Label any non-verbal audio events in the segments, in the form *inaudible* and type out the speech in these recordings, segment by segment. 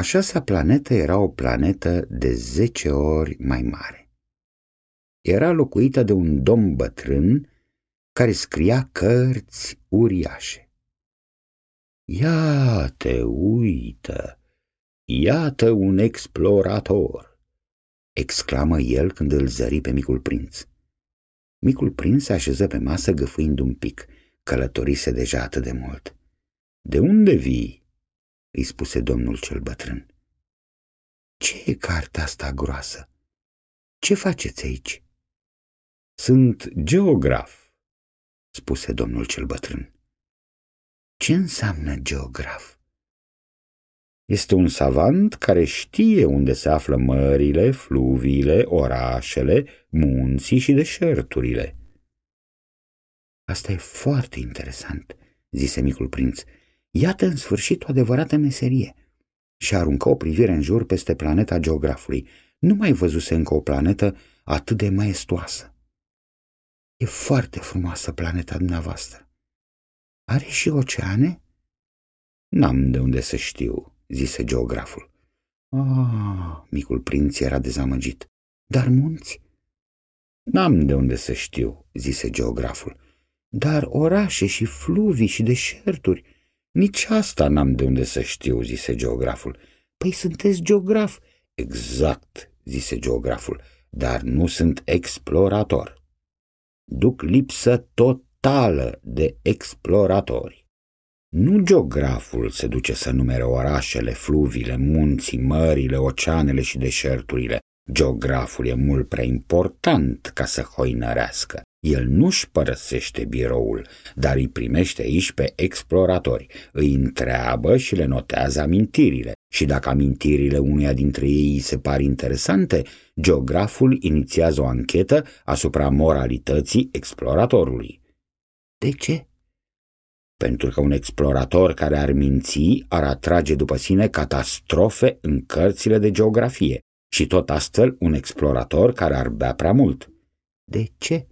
A șasea planetă era o planetă de zece ori mai mare. Era locuită de un domn bătrân care scria cărți uriașe. Iată, uită, iată un explorator, exclamă el când îl zări pe micul prinț. Micul prinț se așeză pe masă găfâind un pic, călătorise deja atât de mult. De unde vii? Îi spuse domnul cel bătrân. Ce e cartea asta groasă? Ce faceți aici? Sunt geograf, spuse domnul cel bătrân. Ce înseamnă geograf? Este un savant care știe unde se află mările, fluviile, orașele, munții și deșerturile. Asta e foarte interesant, zise micul prinț. Iată în sfârșit o adevărată meserie. Și aruncă o privire în jur peste planeta geografului. Nu mai văzuse încă o planetă atât de maestoasă. E foarte frumoasă planeta dumneavoastră. Are și oceane? N-am de unde să știu, zise geograful. Ah, micul prinț era dezamăgit. Dar munți? N-am de unde să știu, zise geograful. Dar orașe și fluvii și deșerturi, nici asta n-am de unde să știu, zise geograful. Păi sunteți geograf. Exact, zise geograful, dar nu sunt explorator. Duc lipsă totală de exploratori. Nu geograful se duce să numere orașele, fluvile, munții, mările, oceanele și deșerturile. Geograful e mult prea important ca să hoinărească. El nu-și părăsește biroul, dar îi primește aici pe exploratori, îi întreabă și le notează amintirile. Și dacă amintirile uneia dintre ei îi se par interesante, geograful inițiază o anchetă asupra moralității exploratorului. De ce? Pentru că un explorator care ar minți ar atrage după sine catastrofe în cărțile de geografie și tot astfel un explorator care ar bea prea mult. De ce?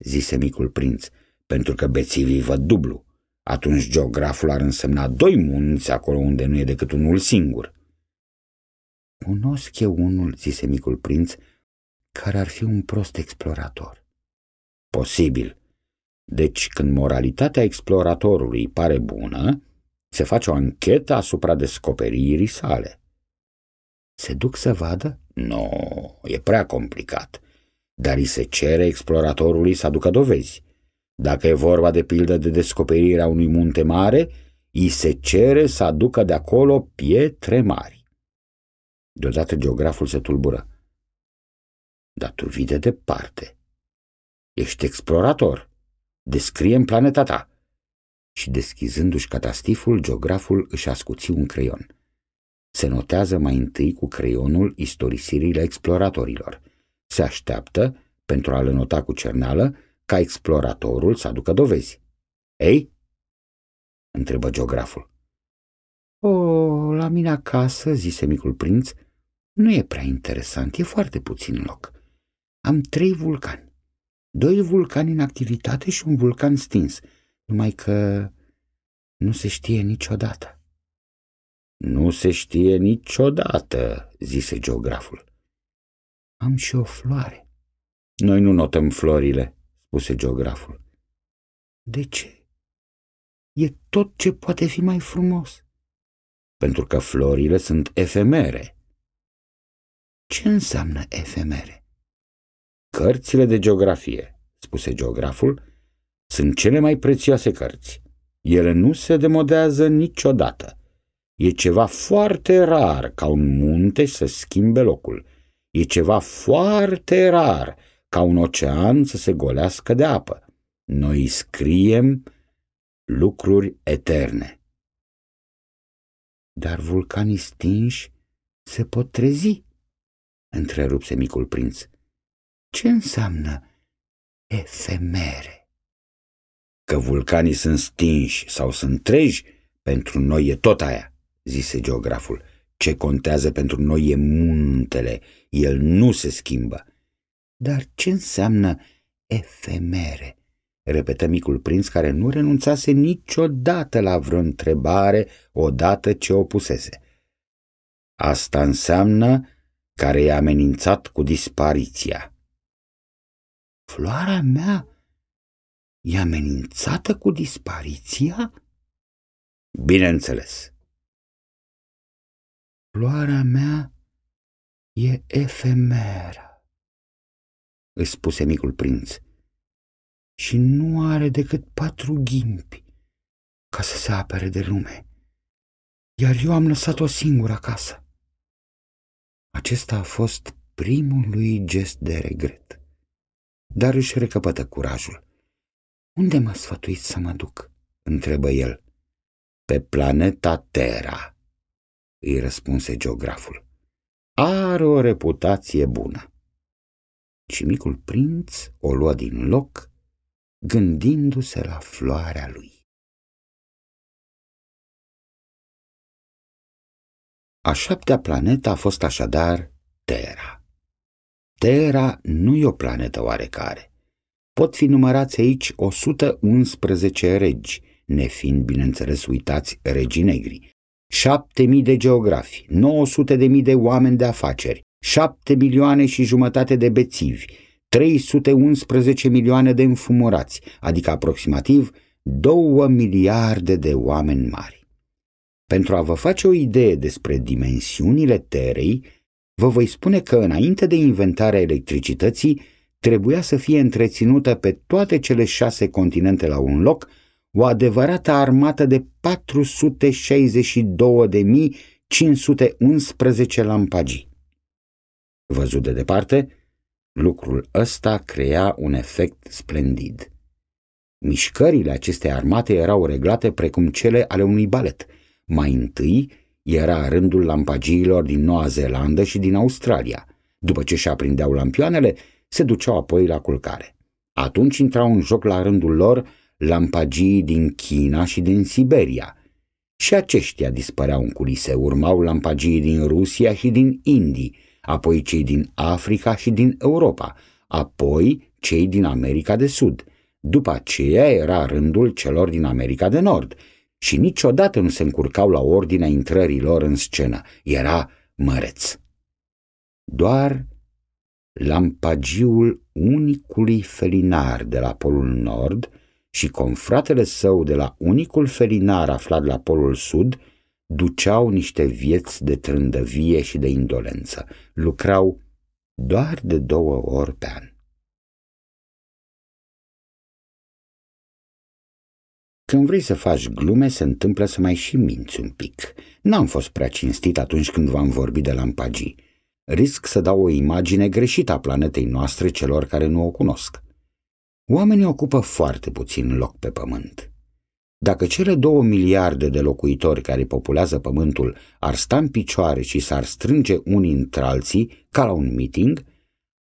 Zise micul prinț, pentru că bețivii văd dublu. Atunci geograful ar însemna doi munți acolo unde nu e decât unul singur. Cunosc eu unul, zise micul prinț, care ar fi un prost explorator. Posibil. Deci, când moralitatea exploratorului pare bună, se face o anchetă asupra descoperirii sale. Se duc să vadă? Nu, no, e prea complicat dar îi se cere exploratorului să aducă dovezi. Dacă e vorba de pildă de descoperirea unui munte mare, îi se cere să aducă de acolo pietre mari. Deodată geograful se tulbură. Dar tu vii de departe. Ești explorator. Descrie planeta ta. Și deschizându-și catastiful, geograful își ascuți un creion. Se notează mai întâi cu creionul istorisirile exploratorilor – se așteaptă, pentru a le nota cu cerneală, ca exploratorul să aducă dovezi. Ei? întrebă geograful. O, la mine acasă, zise micul prinț, nu e prea interesant, e foarte puțin loc. Am trei vulcani. Doi vulcani în activitate și un vulcan stins, numai că nu se știe niciodată. Nu se știe niciodată, zise geograful. Am și o floare. Noi nu notăm florile, spuse geograful. De ce? E tot ce poate fi mai frumos. Pentru că florile sunt efemere. Ce înseamnă efemere? Cărțile de geografie, spuse geograful, sunt cele mai prețioase cărți. Ele nu se demodează niciodată. E ceva foarte rar ca un munte să schimbe locul E ceva foarte rar ca un ocean să se golească de apă. Noi scriem lucruri eterne. Dar vulcanii stinși se pot trezi, întrerupse micul prinț. Ce înseamnă efemere? Că vulcanii sunt stinși sau sunt treji, pentru noi e tot aia, zise geograful. Ce contează pentru noi e muntele, el nu se schimbă. Dar ce înseamnă efemere? Repetă micul prinț care nu renunțase niciodată la vreo întrebare odată ce o pusese. Asta înseamnă care e amenințat cu dispariția. Floarea mea e amenințată cu dispariția? Bineînțeles. Floarea mea e efemeră, îi spuse micul prinț, și nu are decât patru ghimpi ca să se apere de lume, iar eu am lăsat-o singură acasă. Acesta a fost primul lui gest de regret, dar își recăpătă curajul. Unde m-a sfătuit să mă duc?" întrebă el. Pe planeta Terra, îi răspunse geograful. Are o reputație bună. Și micul prinț o lua din loc, gândindu-se la floarea lui. A șaptea planetă a fost așadar Terra. Terra nu e o planetă oarecare. Pot fi numărați aici 111 regi, nefiind, bineînțeles, uitați regii negri, șapte mii de geografi, 900 de mii de oameni de afaceri, șapte milioane și jumătate de bețivi, 311 milioane de înfumurați, adică aproximativ 2 miliarde de oameni mari. Pentru a vă face o idee despre dimensiunile Terei, vă voi spune că înainte de inventarea electricității, trebuia să fie întreținută pe toate cele șase continente la un loc o adevărată armată de 462.511 lampagii. Văzut de departe, lucrul ăsta crea un efect splendid. Mișcările acestei armate erau reglate precum cele ale unui balet. Mai întâi era rândul lampagiilor din Noua Zeelandă și din Australia. După ce și aprindeau lampioanele, se duceau apoi la culcare. Atunci intrau în joc la rândul lor lampagii din China și din Siberia. Și aceștia dispăreau în culise, urmau lampagii din Rusia și din Indii, apoi cei din Africa și din Europa, apoi cei din America de Sud. După aceea era rândul celor din America de Nord și niciodată nu se încurcau la ordinea intrării lor în scenă. Era măreț. Doar lampagiul unicului felinar de la Polul Nord și confratele său de la unicul felinar aflat la Polul Sud duceau niște vieți de trândăvie și de indolență. Lucrau doar de două ori pe an. Când vrei să faci glume, se întâmplă să mai și minți un pic. N-am fost prea cinstit atunci când v-am vorbit de lampagii. Risc să dau o imagine greșită a planetei noastre celor care nu o cunosc. Oamenii ocupă foarte puțin loc pe pământ. Dacă cele două miliarde de locuitori care populează pământul ar sta în picioare și s-ar strânge unii între alții, ca la un meeting,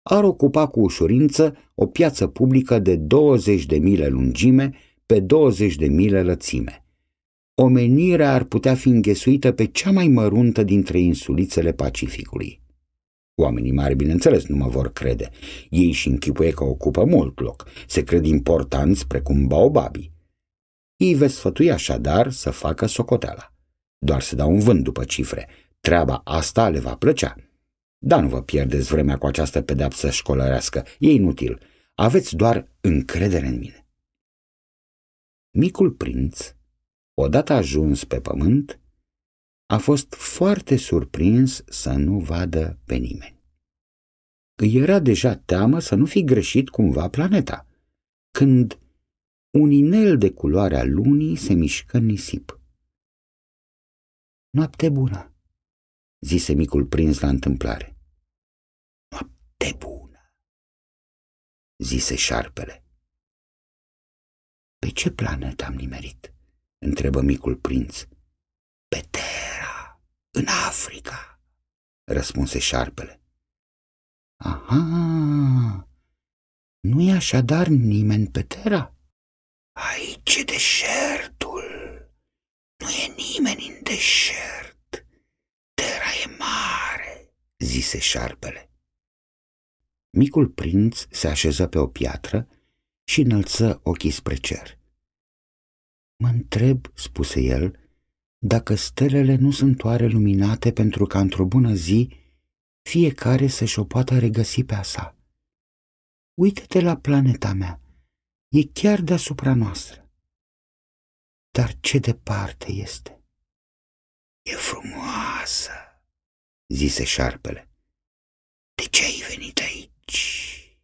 ar ocupa cu ușurință o piață publică de 20 de mile lungime pe 20 de mile lățime. Omenirea ar putea fi înghesuită pe cea mai măruntă dintre insulițele Pacificului. Oamenii mari, bineînțeles, nu mă vor crede. Ei și închipuie că ocupă mult loc. Se cred importanți precum baobabii. Ei veți sfătui așadar să facă socoteala. Doar să dau un vânt după cifre. Treaba asta le va plăcea. Dar nu vă pierdeți vremea cu această pedeapsă școlărească. E inutil. Aveți doar încredere în mine. Micul prinț, odată ajuns pe pământ, a fost foarte surprins să nu vadă pe nimeni. Îi era deja teamă să nu fi greșit cumva planeta, când un inel de culoarea lunii se mișcă în nisip. Noapte bună, zise micul prins la întâmplare. Noapte bună, zise șarpele. Pe ce planetă am nimerit? întrebă micul prinț. Pe Terra, în Africa, răspunse șarpele. Aha, nu e așadar nimeni pe Terra? Aici e deșertul. Nu e nimeni în deșert. Terra e mare, zise șarpele. Micul prinț se așeză pe o piatră și înălță ochii spre cer. Mă întreb, spuse el, dacă stelele nu sunt oare luminate pentru ca într-o bună zi fiecare să-și o poată regăsi pe a sa. Uită-te la planeta mea, e chiar deasupra noastră. Dar ce departe este! E frumoasă, zise șarpele. De ce ai venit aici?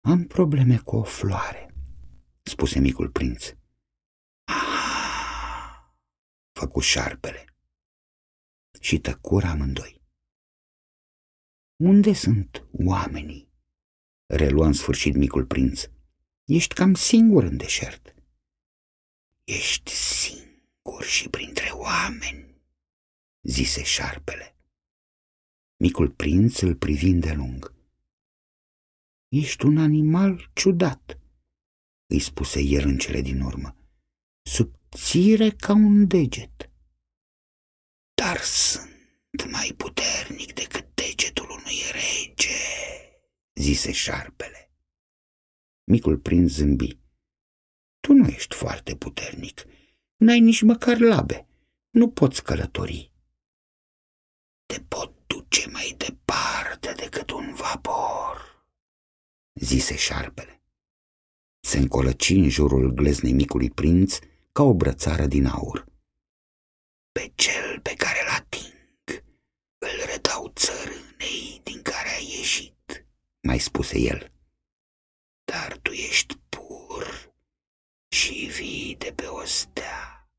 Am probleme cu o floare, spuse micul prinț. Ah, făcu șarpele. Și tăcură amândoi. Unde sunt oamenii? Reluă în sfârșit micul prinț. Ești cam singur în deșert. Ești singur și printre oameni, zise șarpele. Micul prinț îl privi de lung. Ești un animal ciudat, îi spuse el în cele din urmă. Subțire ca un deget. Dar sunt mai puternic decât degetul unui rege, zise șarpele. Micul prinț zâmbi. Tu nu ești foarte puternic, n-ai nici măcar labe, nu poți călători. Te pot duce mai departe decât un vapor zise șarpele. Se încolăci în jurul gleznei micului prinț ca o brățară din aur. Pe cel pe care l ating îl redau țărânei din care a ieșit, mai spuse el. Dar tu ești pur și vii de pe o stea.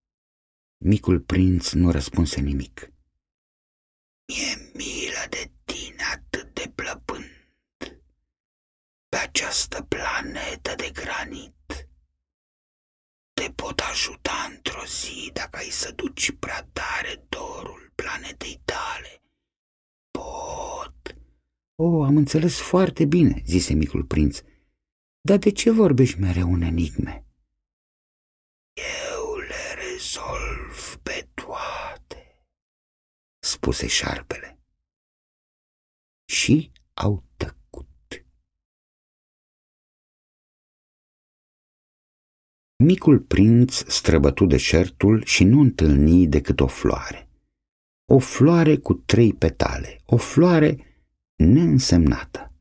Micul prinț nu răspunse nimic. Mi-e milă de tine atât de plăpând pe această planetă de granit. Te pot ajuta într-o zi dacă ai să duci prea tare dorul planetei tale. Pot. Oh, am înțeles foarte bine, zise micul prinț. Dar de ce vorbești mereu în enigme? Eu le rezolv pe toate, spuse șarpele. Și au tăcut. Micul prinț străbătu deșertul și nu întâlni decât o floare. O floare cu trei petale, o floare neînsemnată.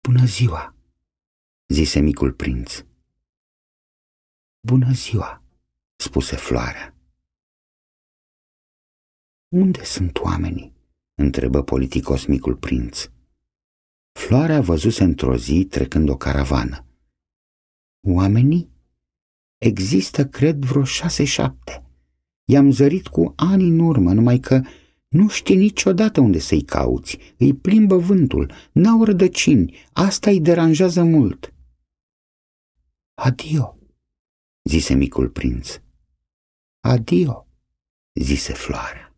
Bună ziua, zise micul prinț. Bună ziua, spuse floarea. Unde sunt oamenii? întrebă politicos micul prinț. Floarea văzuse într-o zi trecând o caravană. Oamenii? Există, cred, vreo șase-șapte. I-am zărit cu ani în urmă, numai că nu știi niciodată unde să-i cauți. Îi plimbă vântul, n-au rădăcini, asta îi deranjează mult. Adio, zise micul prinț. Adio, zise floarea.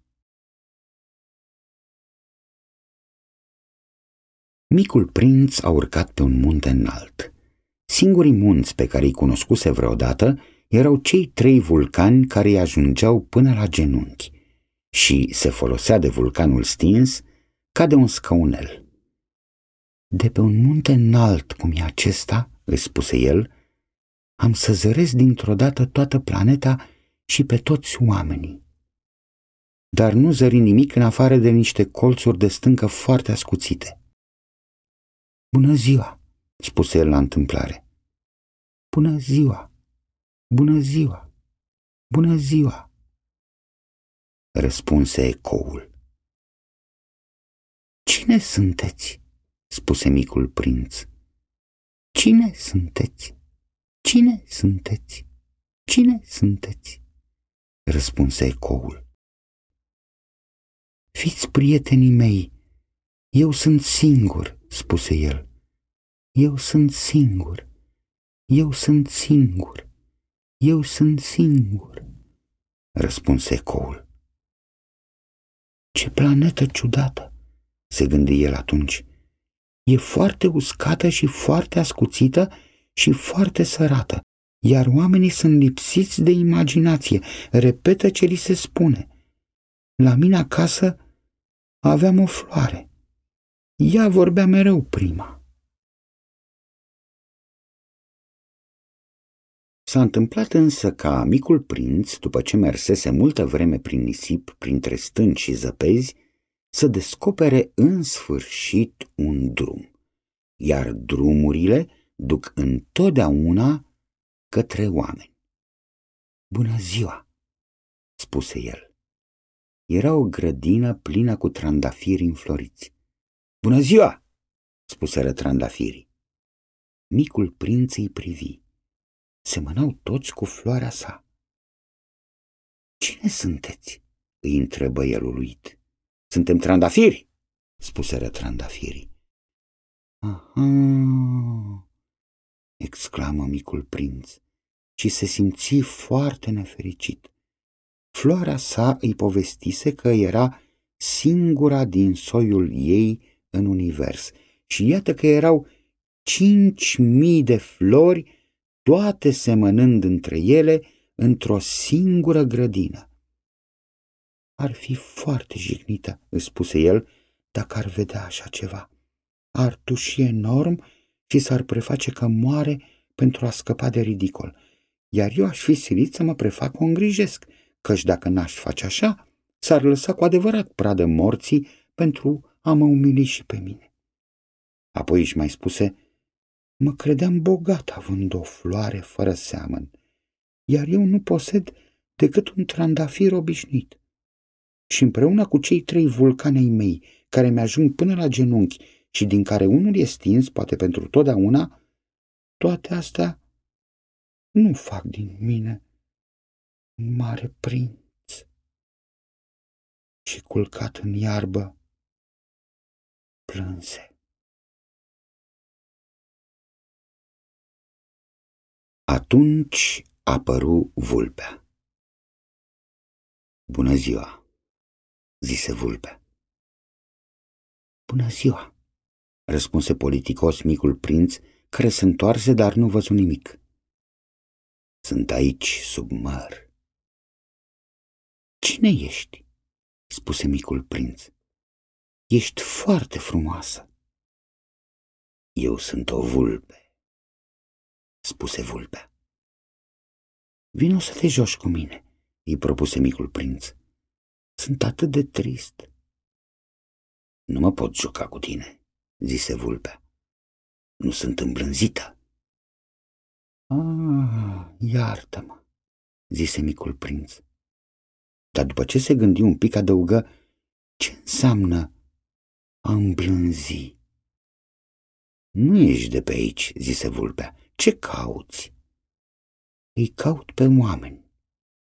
Micul prinț a urcat pe un munte înalt. Singurii munți pe care îi cunoscuse vreodată erau cei trei vulcani care îi ajungeau până la genunchi și se folosea de vulcanul stins ca de un scaunel. De pe un munte înalt cum e acesta, îi spuse el, am să zăresc dintr-o dată toată planeta și pe toți oamenii. Dar nu zări nimic în afară de niște colțuri de stâncă foarte ascuțite. Bună ziua! spuse el la întâmplare. Bună ziua! Bună ziua! Bună ziua! Răspunse ecoul. Cine sunteți? spuse micul prinț. Cine sunteți? Cine sunteți? Cine sunteți? Răspunse ecoul. Fiți prietenii mei, eu sunt singur, spuse el. Eu sunt singur. Eu sunt singur. Eu sunt singur. Răspunse ecoul. Ce planetă ciudată, se gândi el atunci. E foarte uscată și foarte ascuțită și foarte sărată, iar oamenii sunt lipsiți de imaginație, repetă ce li se spune. La mine acasă aveam o floare. Ea vorbea mereu prima. S-a întâmplat însă ca micul prinț, după ce mersese multă vreme prin nisip, printre stânci și zăpezi, să descopere în sfârșit un drum, iar drumurile duc întotdeauna către oameni. Bună ziua, spuse el. Era o grădină plină cu trandafiri înfloriți. Bună ziua, spuseră trandafirii. Micul prinț îi privi. Semănau toți cu floarea sa. Cine sunteți? îi întrebă el uluit. Suntem trandafiri, spuseră trandafirii. Aha, exclamă micul prinț și se simți foarte nefericit. Floarea sa îi povestise că era singura din soiul ei în univers și iată că erau cinci mii de flori, toate semănând între ele într-o singură grădină. Ar fi foarte jignită, îți spuse el, dacă ar vedea așa ceva. Ar tuși enorm și s-ar preface că moare pentru a scăpa de ridicol. Iar eu aș fi silit să mă prefac o îngrijesc, căci dacă n-aș face așa, s-ar lăsa cu adevărat pradă morții pentru a mă umili și pe mine. Apoi își mai spuse, mă credeam bogat având o floare fără seamăn, iar eu nu posed decât un trandafir obișnuit și împreună cu cei trei vulcanei mei, care mi-ajung până la genunchi și din care unul e stins, poate pentru totdeauna, toate astea nu fac din mine un mare prinț. Și culcat în iarbă, plânse. Atunci apăru vulpea. Bună ziua! zise vulpea. Bună ziua, răspunse politicos micul prinț, care se întoarse, dar nu văzu nimic. Sunt aici sub măr. Cine ești? spuse micul prinț. Ești foarte frumoasă. Eu sunt o vulpe, spuse vulpea. Vino să te joci cu mine, îi propuse micul prinț. Sunt atât de trist. Nu mă pot juca cu tine, zise vulpea. Nu sunt îmblânzită. Ah, iartă-mă, zise micul prinț. Dar după ce se gândi un pic, adăugă, ce înseamnă a îmblânzi? Nu ești de pe aici, zise vulpea. Ce cauți? Îi caut pe oameni,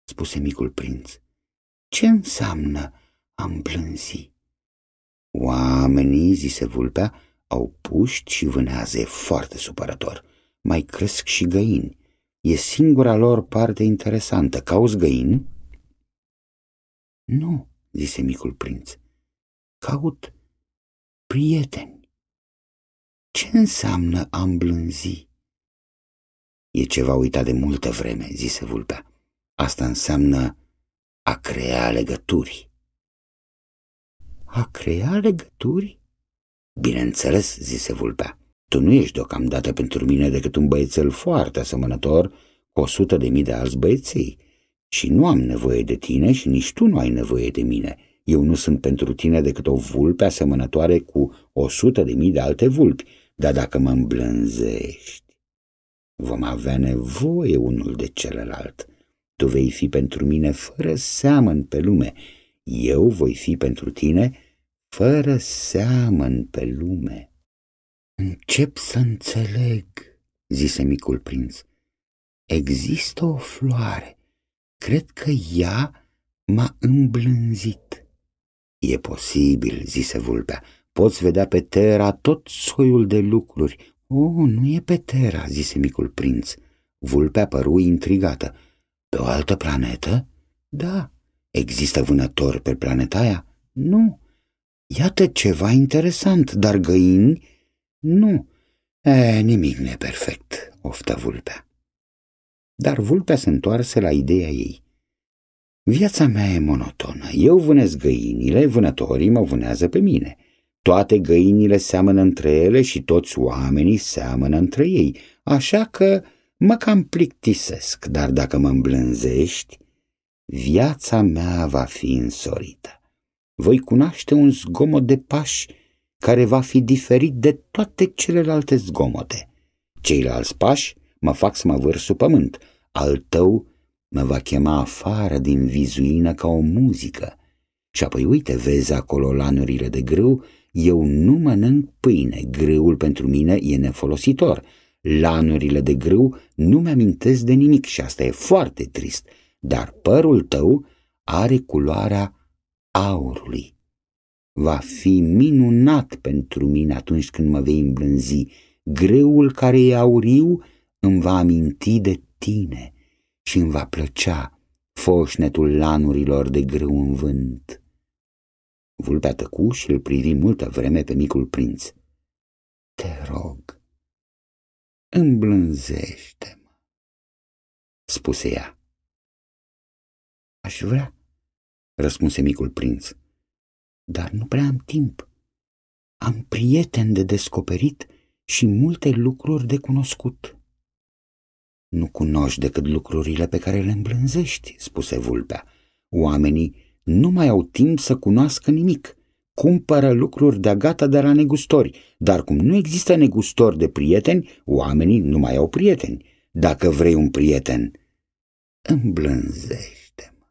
spuse micul prinț. Ce înseamnă a îmblânzi? Oamenii, zise vulpea, au puști și vânează, e foarte supărător. Mai cresc și găini. E singura lor parte interesantă. Cauți găini? Nu, zise micul prinț. Caut prieteni. Ce înseamnă a îmblânzi? E ceva uitat de multă vreme, zise vulpea. Asta înseamnă a crea legături. A crea legături? Bineînțeles, zise vulpea. Tu nu ești deocamdată pentru mine decât un băiețel foarte asemănător cu o sută de mii de alți băieței. Și nu am nevoie de tine și nici tu nu ai nevoie de mine. Eu nu sunt pentru tine decât o vulpe asemănătoare cu o sută de mii de alte vulpi. Dar dacă mă îmblânzești, vom avea nevoie unul de celălalt. Tu vei fi pentru mine fără seamăn pe lume, eu voi fi pentru tine fără seamăn pe lume. Încep să înțeleg, zise micul prinț. Există o floare. Cred că ea m-a îmblânzit. E posibil, zise vulpea. Poți vedea pe Terra tot soiul de lucruri. Oh, nu e pe Terra, zise micul prinț. Vulpea păru intrigată. Pe o altă planetă? Da. Există vânători pe planeta aia? Nu. Iată ceva interesant, dar găini? Nu. E, nimic neperfect, oftă vulpea. Dar vulpea se întoarse la ideea ei. Viața mea e monotonă. Eu vânez găinile, vânătorii mă vânează pe mine. Toate găinile seamănă între ele și toți oamenii seamănă între ei. Așa că mă cam plictisesc, dar dacă mă îmblânzești, viața mea va fi însorită. Voi cunoaște un zgomot de pași care va fi diferit de toate celelalte zgomote. Ceilalți pași mă fac să mă vâr sub pământ, al tău mă va chema afară din vizuină ca o muzică. Și apoi uite, vezi acolo lanurile de grâu, eu nu mănânc pâine, grâul pentru mine e nefolositor. Lanurile de grâu nu mi-amintesc de nimic și asta e foarte trist, dar părul tău are culoarea aurului. Va fi minunat pentru mine atunci când mă vei îmblânzi. Greul care e auriu îmi va aminti de tine și îmi va plăcea foșnetul lanurilor de grâu în vânt. Vulpea tăcu și îl privi multă vreme pe micul prinț. Te rog, îmblânzește-mă, spuse ea. Aș vrea, răspunse micul prinț, dar nu prea am timp. Am prieteni de descoperit și multe lucruri de cunoscut. Nu cunoști decât lucrurile pe care le îmblânzești, spuse vulpea. Oamenii nu mai au timp să cunoască nimic. Cumpără lucruri de gata de la negustori, dar cum nu există negustori de prieteni, oamenii nu mai au prieteni. Dacă vrei un prieten, îmblânzește-mă.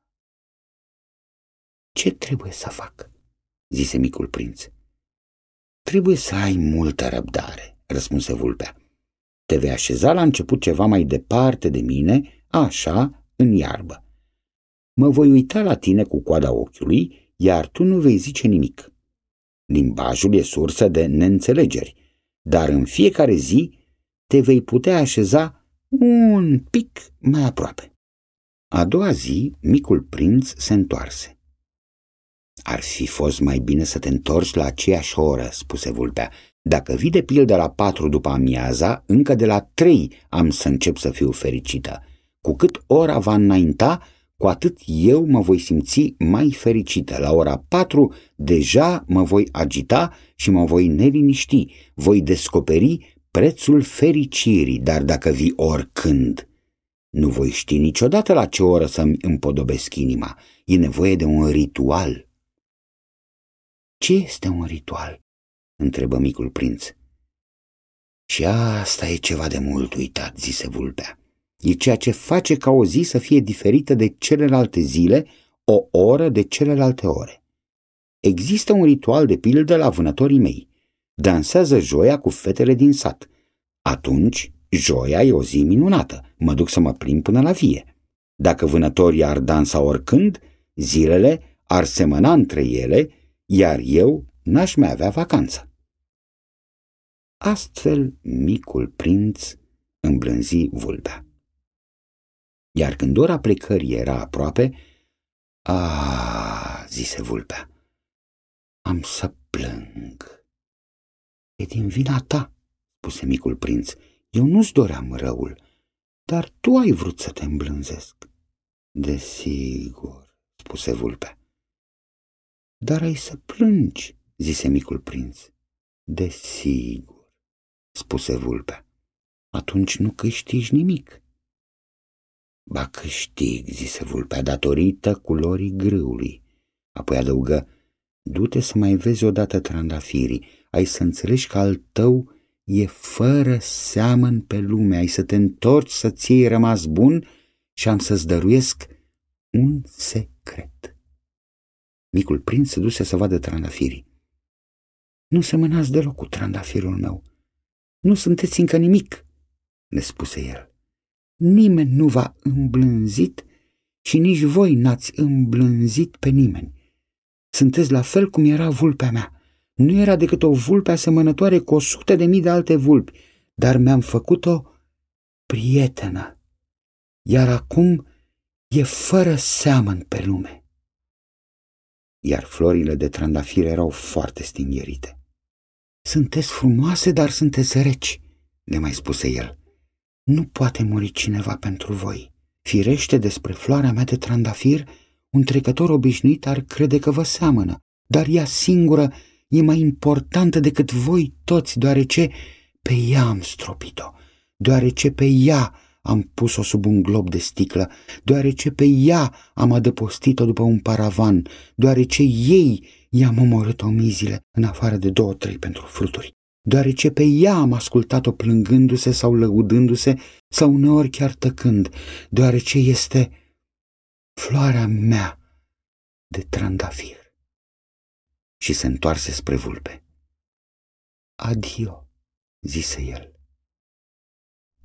Ce trebuie să fac? zise micul prinț. Trebuie să ai multă răbdare, răspunse vulpea. Te vei așeza la început ceva mai departe de mine, așa, în iarbă. Mă voi uita la tine cu coada ochiului, iar tu nu vei zice nimic. Limbajul e sursă de neînțelegeri, dar în fiecare zi te vei putea așeza un pic mai aproape. A doua zi, micul prinț se întoarse. Ar fi fost mai bine să te întorci la aceeași oră, spuse vulpea. Dacă vii de pildă la patru după amiaza, încă de la trei am să încep să fiu fericită. Cu cât ora va înainta, cu atât eu mă voi simți mai fericită. La ora patru deja mă voi agita și mă voi neliniști. Voi descoperi prețul fericirii, dar dacă vii oricând, nu voi ști niciodată la ce oră să-mi împodobesc inima. E nevoie de un ritual. Ce este un ritual? întrebă micul prinț. Și asta e ceva de mult uitat, zise vulpea. E ceea ce face ca o zi să fie diferită de celelalte zile, o oră de celelalte ore. Există un ritual de pildă la vânătorii mei. Dansează joia cu fetele din sat. Atunci, joia e o zi minunată. Mă duc să mă plimb până la vie. Dacă vânătorii ar dansa oricând, zilele ar semăna între ele, iar eu n-aș mai avea vacanță. Astfel, micul prinț îmblânzi vulpea. Iar când ora plecării era aproape, a, zise vulpea, am să plâng. E din vina ta, spuse micul prinț. Eu nu-ți doream răul, dar tu ai vrut să te îmblânzesc. Desigur, spuse vulpea. Dar ai să plângi, zise micul prinț. Desigur, spuse vulpea. Atunci nu câștigi nimic. Ba câștig, zise vulpea, datorită culorii grâului. Apoi adăugă, du-te să mai vezi odată trandafirii, ai să înțelegi că al tău e fără seamăn pe lume, ai să te întorci să-ți iei rămas bun și am să-ți dăruiesc un secret. Micul prinț se duse să vadă trandafirii. Nu semănați deloc cu trandafirul meu. Nu sunteți încă nimic, le spuse el nimeni nu v-a îmblânzit și nici voi n-ați îmblânzit pe nimeni. Sunteți la fel cum era vulpea mea. Nu era decât o vulpe asemănătoare cu o sută de mii de alte vulpi, dar mi-am făcut-o prietenă. Iar acum e fără seamăn pe lume. Iar florile de trandafir erau foarte stingherite. Sunteți frumoase, dar sunteți reci, le mai spuse el. Nu poate muri cineva pentru voi. Firește despre floarea mea de trandafir, un trecător obișnuit ar crede că vă seamănă, dar ea singură e mai importantă decât voi toți, deoarece pe ea am stropit-o, deoarece pe ea am pus-o sub un glob de sticlă, deoarece pe ea am adăpostit-o după un paravan, deoarece ei i-am omorât omizile, în afară de două-trei pentru fruturi, deoarece pe ea am ascultat-o plângându-se sau lăudându-se, sau uneori chiar tăcând, deoarece este floarea mea de trandafir. Și se întoarse spre vulpe. Adio, zise el.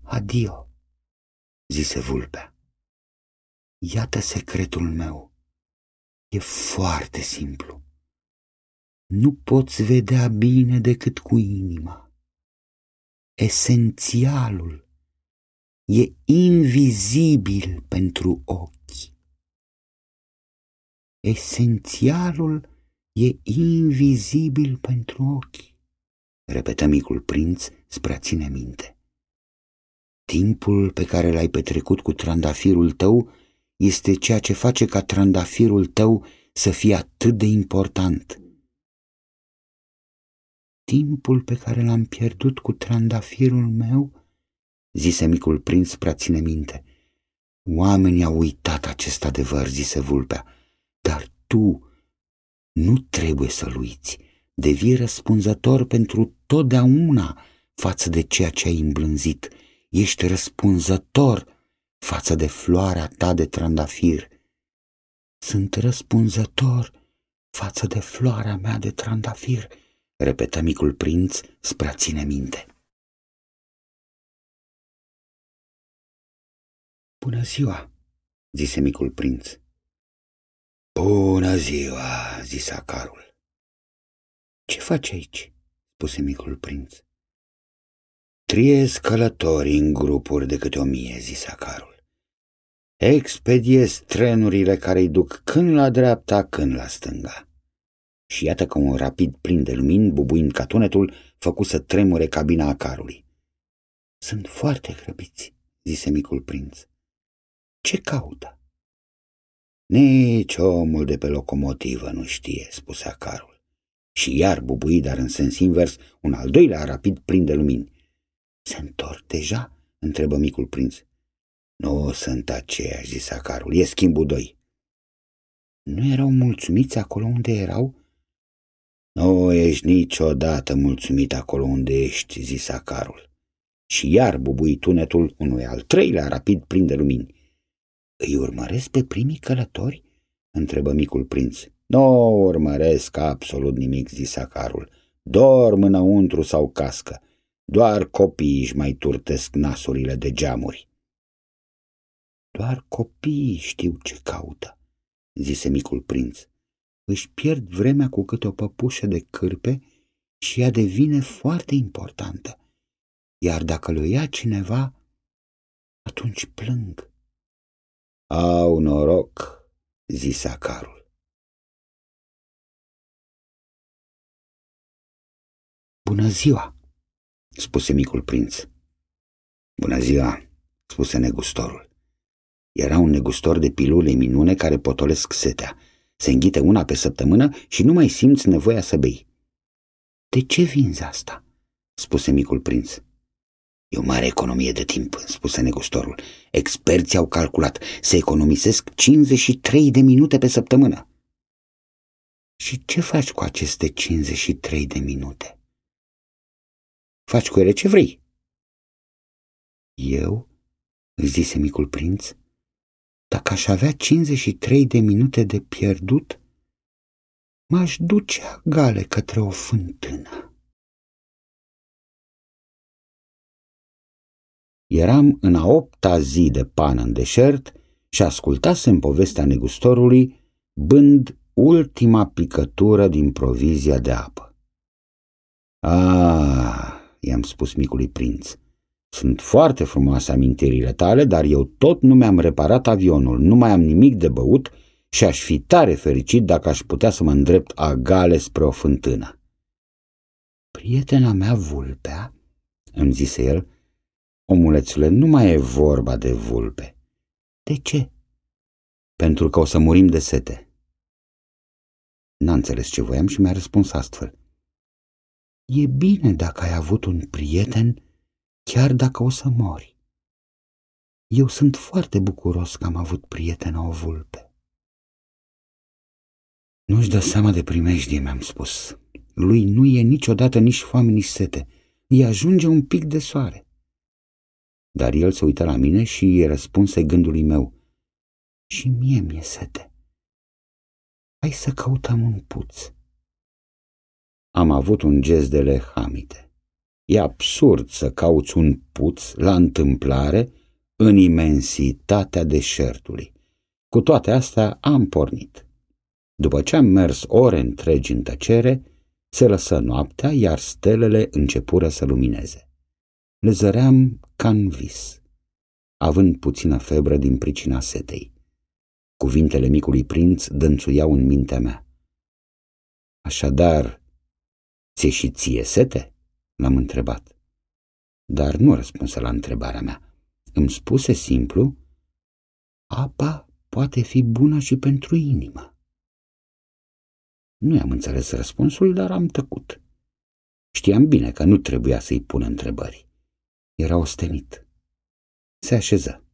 Adio, zise vulpea. Iată secretul meu. E foarte simplu. Nu poți vedea bine decât cu inima. Esențialul e invizibil pentru ochi. Esențialul e invizibil pentru ochi, repetă micul prinț spre a ține minte. Timpul pe care l-ai petrecut cu trandafirul tău este ceea ce face ca trandafirul tău să fie atât de important. Timpul pe care l-am pierdut cu trandafirul meu, zise micul prinț spre a ține minte. Oamenii au uitat acest adevăr, zise vulpea, dar tu nu trebuie să-l uiți. Devii răspunzător pentru totdeauna față de ceea ce ai îmblânzit ești răspunzător față de floarea ta de trandafir. Sunt răspunzător față de floarea mea de trandafir, repetă micul prinț spre a ține minte. Bună ziua, zise micul prinț. Bună ziua, zise acarul. Ce faci aici? spuse micul prinț. Triez călătorii în grupuri de câte o mie, zise Acarul. Expediez trenurile care îi duc când la dreapta, când la stânga. Și iată că un rapid plin de lumini, bubuind ca tunetul, făcu să tremure cabina Acarului. Sunt foarte grăbiți, zise micul prinț. Ce caută? Nici omul de pe locomotivă nu știe, spuse Acarul. Și iar bubui, dar în sens invers, un al doilea rapid plin de lumini. Se întorc deja?" întrebă micul prinț. Nu sunt aceiași, zise Acarul, e schimbul doi. Nu erau mulțumiți acolo unde erau? Nu ești niciodată mulțumit acolo unde ești, zise Acarul. Și iar bubui tunetul unui al treilea rapid plin de lumini. Îi urmăresc pe primii călători? întrebă micul prinț. Nu urmăresc absolut nimic, zise Acarul. Dorm înăuntru sau cască. Doar copiii își mai turtesc nasurile de geamuri. Doar copiii știu ce caută, zise micul prinț. Își pierd vremea cu câte o păpușă de cârpe și ea devine foarte importantă. Iar dacă le ia cineva, atunci plâng. Au noroc, zise acarul. Bună ziua! spuse micul prinț. Bună ziua, spuse negustorul. Era un negustor de pilule minune care potolesc setea. Se înghite una pe săptămână și nu mai simți nevoia să bei. De ce vinzi asta? spuse micul prinț. E o mare economie de timp, spuse negustorul. Experții au calculat. Se economisesc 53 de minute pe săptămână. Și ce faci cu aceste 53 de minute? Faci cu ele ce vrei. Eu, îți zise micul prinț, dacă aș avea 53 de minute de pierdut, m-aș duce gale către o fântână. Eram în a opta zi de pană în deșert și ascultasem povestea negustorului, bând ultima picătură din provizia de apă. Ah, i-am spus micului prinț. Sunt foarte frumoase amintirile tale, dar eu tot nu mi-am reparat avionul, nu mai am nimic de băut și aș fi tare fericit dacă aș putea să mă îndrept agale spre o fântână. Prietena mea vulpea, îmi zise el, omulețule, nu mai e vorba de vulpe. De ce? Pentru că o să murim de sete. N-a înțeles ce voiam și mi-a răspuns astfel. E bine dacă ai avut un prieten, chiar dacă o să mori. Eu sunt foarte bucuros că am avut prietena o vulpe. Nu-și dă seama de primejdie, mi-am spus. Lui nu e niciodată nici foame, nici sete. Îi ajunge un pic de soare. Dar el se uită la mine și îi răspunse gândului meu. Și mie mi-e sete. Hai să căutăm un puț. Am avut un gest de lehamite. E absurd să cauți un puț la întâmplare în imensitatea deșertului. Cu toate astea am pornit. După ce am mers ore întregi în tăcere, se lăsă noaptea, iar stelele începură să lumineze. Le zăream ca în vis, având puțină febră din pricina setei. Cuvintele micului prinț dănțuiau în mintea mea. Așadar, ți și ție sete? L-am întrebat. Dar nu răspunse la întrebarea mea. Îmi spuse simplu, apa poate fi bună și pentru inimă. Nu i-am înțeles răspunsul, dar am tăcut. Știam bine că nu trebuia să-i pun întrebări. Era ostenit. Se așeză.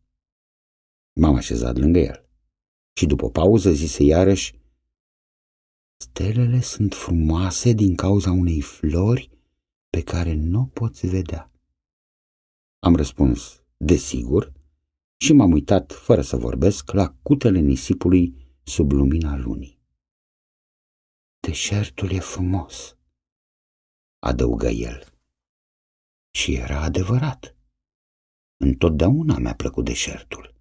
M-am așezat lângă el. Și după pauză zise iarăși, Stelele sunt frumoase din cauza unei flori pe care nu o poți vedea. Am răspuns, desigur, și m-am uitat, fără să vorbesc, la cutele nisipului sub lumina lunii. Deșertul e frumos, adăugă el. Și era adevărat. Întotdeauna mi-a plăcut deșertul.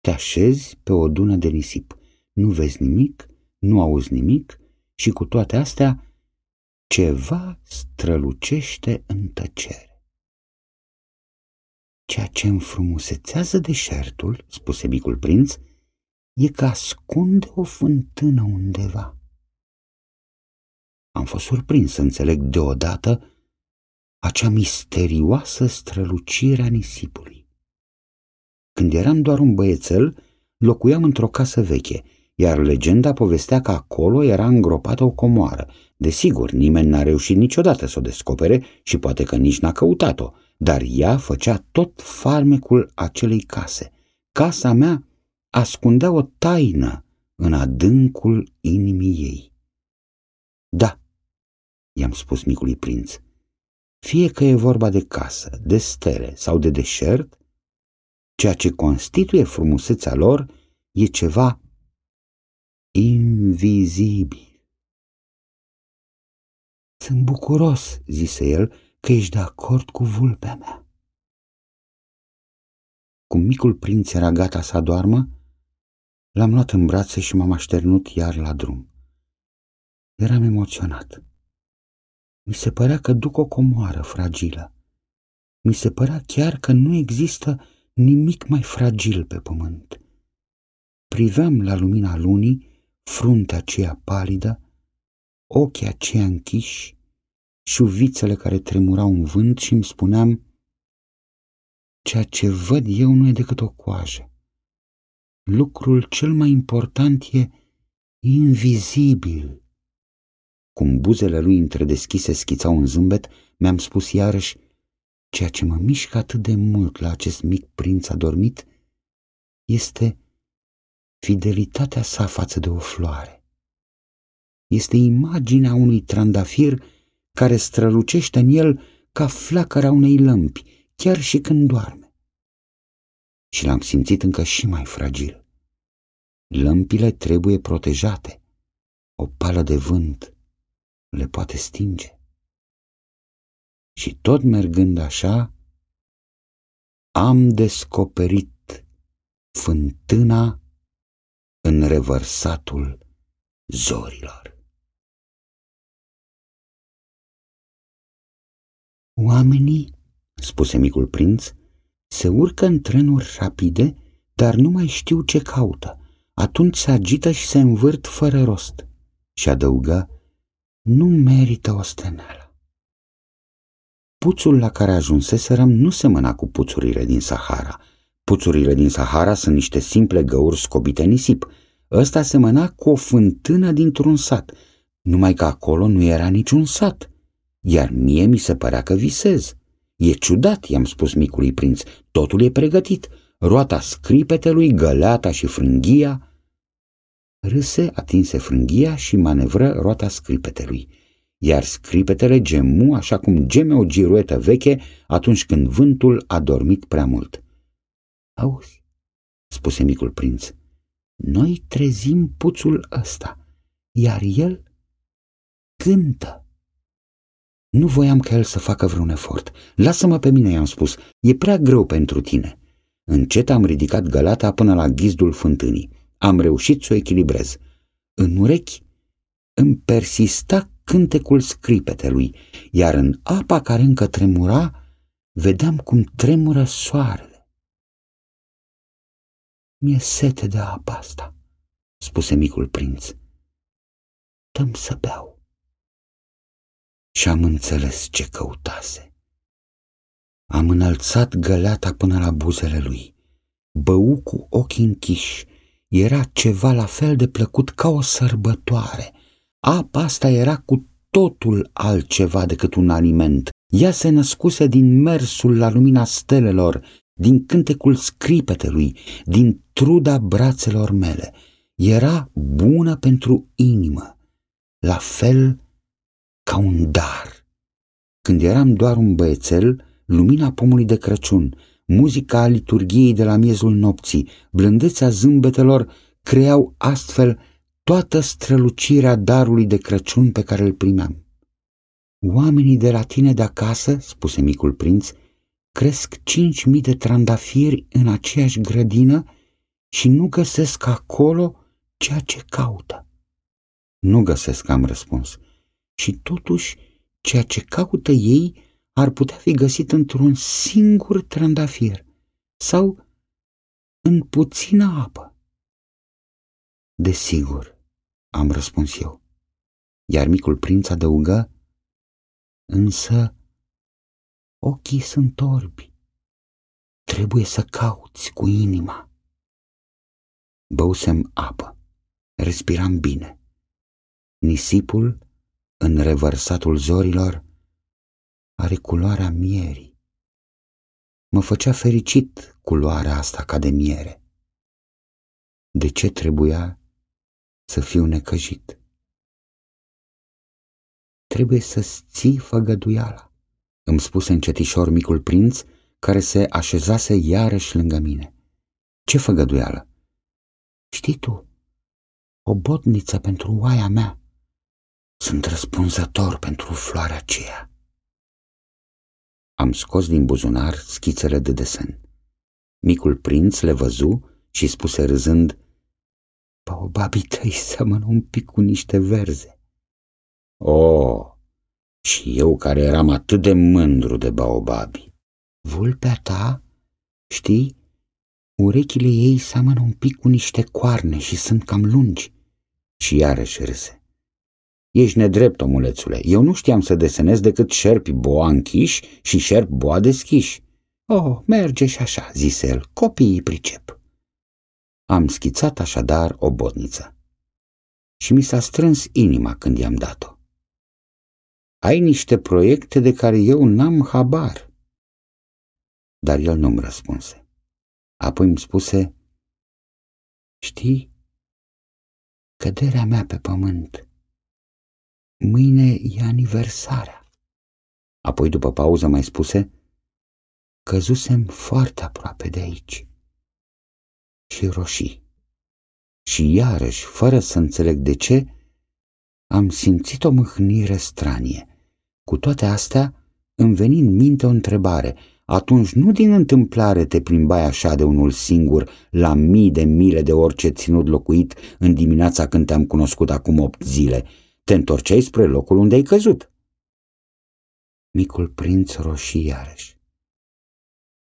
Te așezi pe o dună de nisip, nu vezi nimic, nu auzi nimic și cu toate astea ceva strălucește în tăcere. Ceea ce înfrumusețează deșertul, spuse micul prinț, e că ascunde o fântână undeva. Am fost surprins să înțeleg deodată acea misterioasă strălucire a nisipului. Când eram doar un băiețel, locuiam într-o casă veche, iar legenda povestea că acolo era îngropată o comoară. Desigur, nimeni n-a reușit niciodată să o descopere și poate că nici n-a căutat-o, dar ea făcea tot farmecul acelei case. Casa mea ascundea o taină în adâncul inimii ei. Da, i-am spus micului prinț, fie că e vorba de casă, de stele sau de deșert, ceea ce constituie frumusețea lor e ceva invizibil. Sunt bucuros, zise el, că ești de acord cu vulpea mea. Cum micul prinț era gata să adoarmă, l-am luat în brațe și m-am așternut iar la drum. Eram emoționat. Mi se părea că duc o comoară fragilă. Mi se părea chiar că nu există nimic mai fragil pe pământ. Priveam la lumina lunii, fruntea aceea palidă, ochii aceia închiși, șuvițele care tremurau în vânt și îmi spuneam ceea ce văd eu nu e decât o coajă. Lucrul cel mai important e invizibil. Cum buzele lui întredeschise schițau un zâmbet, mi-am spus iarăși, ceea ce mă mișcă atât de mult la acest mic prinț adormit este fidelitatea sa față de o floare. Este imaginea unui trandafir care strălucește în el ca flacăra unei lămpi, chiar și când doarme. Și l-am simțit încă și mai fragil. Lămpile trebuie protejate. O pală de vânt le poate stinge. Și tot mergând așa, am descoperit fântâna în revărsatul zorilor. Oamenii, spuse micul prinț, se urcă în trenuri rapide, dar nu mai știu ce caută. Atunci se agită și se învârt fără rost. Și adăugă, nu merită osteneală. Puțul la care ajunseserăm nu semăna cu puțurile din Sahara. Puțurile din Sahara sunt niște simple găuri scobite în nisip. Ăsta semăna cu o fântână dintr-un sat, numai că acolo nu era niciun sat. Iar mie mi se părea că visez. E ciudat, i-am spus micului prinț, totul e pregătit. roata scripetelui, găleata și frânghia. Râse, atinse frânghia și manevră roata scripetelui, iar scripetele gemu așa cum geme o giruetă veche atunci când vântul a dormit prea mult. Auzi, spuse micul prinț, noi trezim puțul ăsta, iar el cântă. Nu voiam ca el să facă vreun efort. Lasă-mă pe mine, i-am spus, e prea greu pentru tine. Încet am ridicat gălata până la ghizdul fântânii. Am reușit să o echilibrez. În urechi îmi persista cântecul scripetelui, iar în apa care încă tremura, vedeam cum tremură soarele. Mi-e sete de apa asta, spuse micul prinț. Dăm să beau. Și am înțeles ce căutase. Am înălțat găleata până la buzele lui. Bău cu ochii închiși. Era ceva la fel de plăcut ca o sărbătoare. Apa asta era cu totul altceva decât un aliment. Ea se născuse din mersul la lumina stelelor, din cântecul scripetelui, din truda brațelor mele. Era bună pentru inimă, la fel ca un dar. Când eram doar un băiețel, lumina pomului de Crăciun, muzica liturgiei de la miezul nopții, blândețea zâmbetelor creau astfel toată strălucirea darului de Crăciun pe care îl primeam. Oamenii de la tine de acasă, spuse micul prinț, cresc cinci mii de trandafiri în aceeași grădină și nu găsesc acolo ceea ce caută. Nu găsesc, am răspuns. Și totuși, ceea ce caută ei ar putea fi găsit într-un singur trandafir sau în puțină apă. Desigur, am răspuns eu. Iar micul prinț adăugă, însă ochii sunt orbi. Trebuie să cauți cu inima. Băusem apă, respiram bine. Nisipul, în revărsatul zorilor, are culoarea mierii. Mă făcea fericit culoarea asta ca de miere. De ce trebuia să fiu necăjit? Trebuie să-ți ții făgăduiala, îmi spuse încetișor micul prinț, care se așezase iarăși lângă mine. Ce făgăduială? Știi tu, o botniță pentru oaia mea. Sunt răspunzător pentru floarea aceea. Am scos din buzunar schițele de desen. Micul prinț le văzu și spuse râzând, Baobabii tăi seamănă un pic cu niște verze. O, și eu care eram atât de mândru de baobabi. Vulpea ta, știi, urechile ei seamănă un pic cu niște coarne și sunt cam lungi. Și iarăși râse. Ești nedrept, omulețule. Eu nu știam să desenez decât șerpi boa închiși și șerpi boa deschiși. Oh, merge și așa, zise el, copiii pricep. Am schițat așadar o botniță. Și mi s-a strâns inima când i-am dat-o. Ai niște proiecte de care eu n-am habar. Dar el nu-mi răspunse. Apoi îmi spuse, știi, căderea mea pe pământ Mâine e aniversarea. Apoi, după pauză, mai spuse, căzusem foarte aproape de aici. Și roșii. Și iarăși, fără să înțeleg de ce, am simțit o mâhnire stranie. Cu toate astea, îmi veni în minte o întrebare. Atunci nu din întâmplare te plimbai așa de unul singur la mii de mile de orice ținut locuit în dimineața când te-am cunoscut acum opt zile, te întorceai spre locul unde ai căzut. Micul prinț roșii iarăși.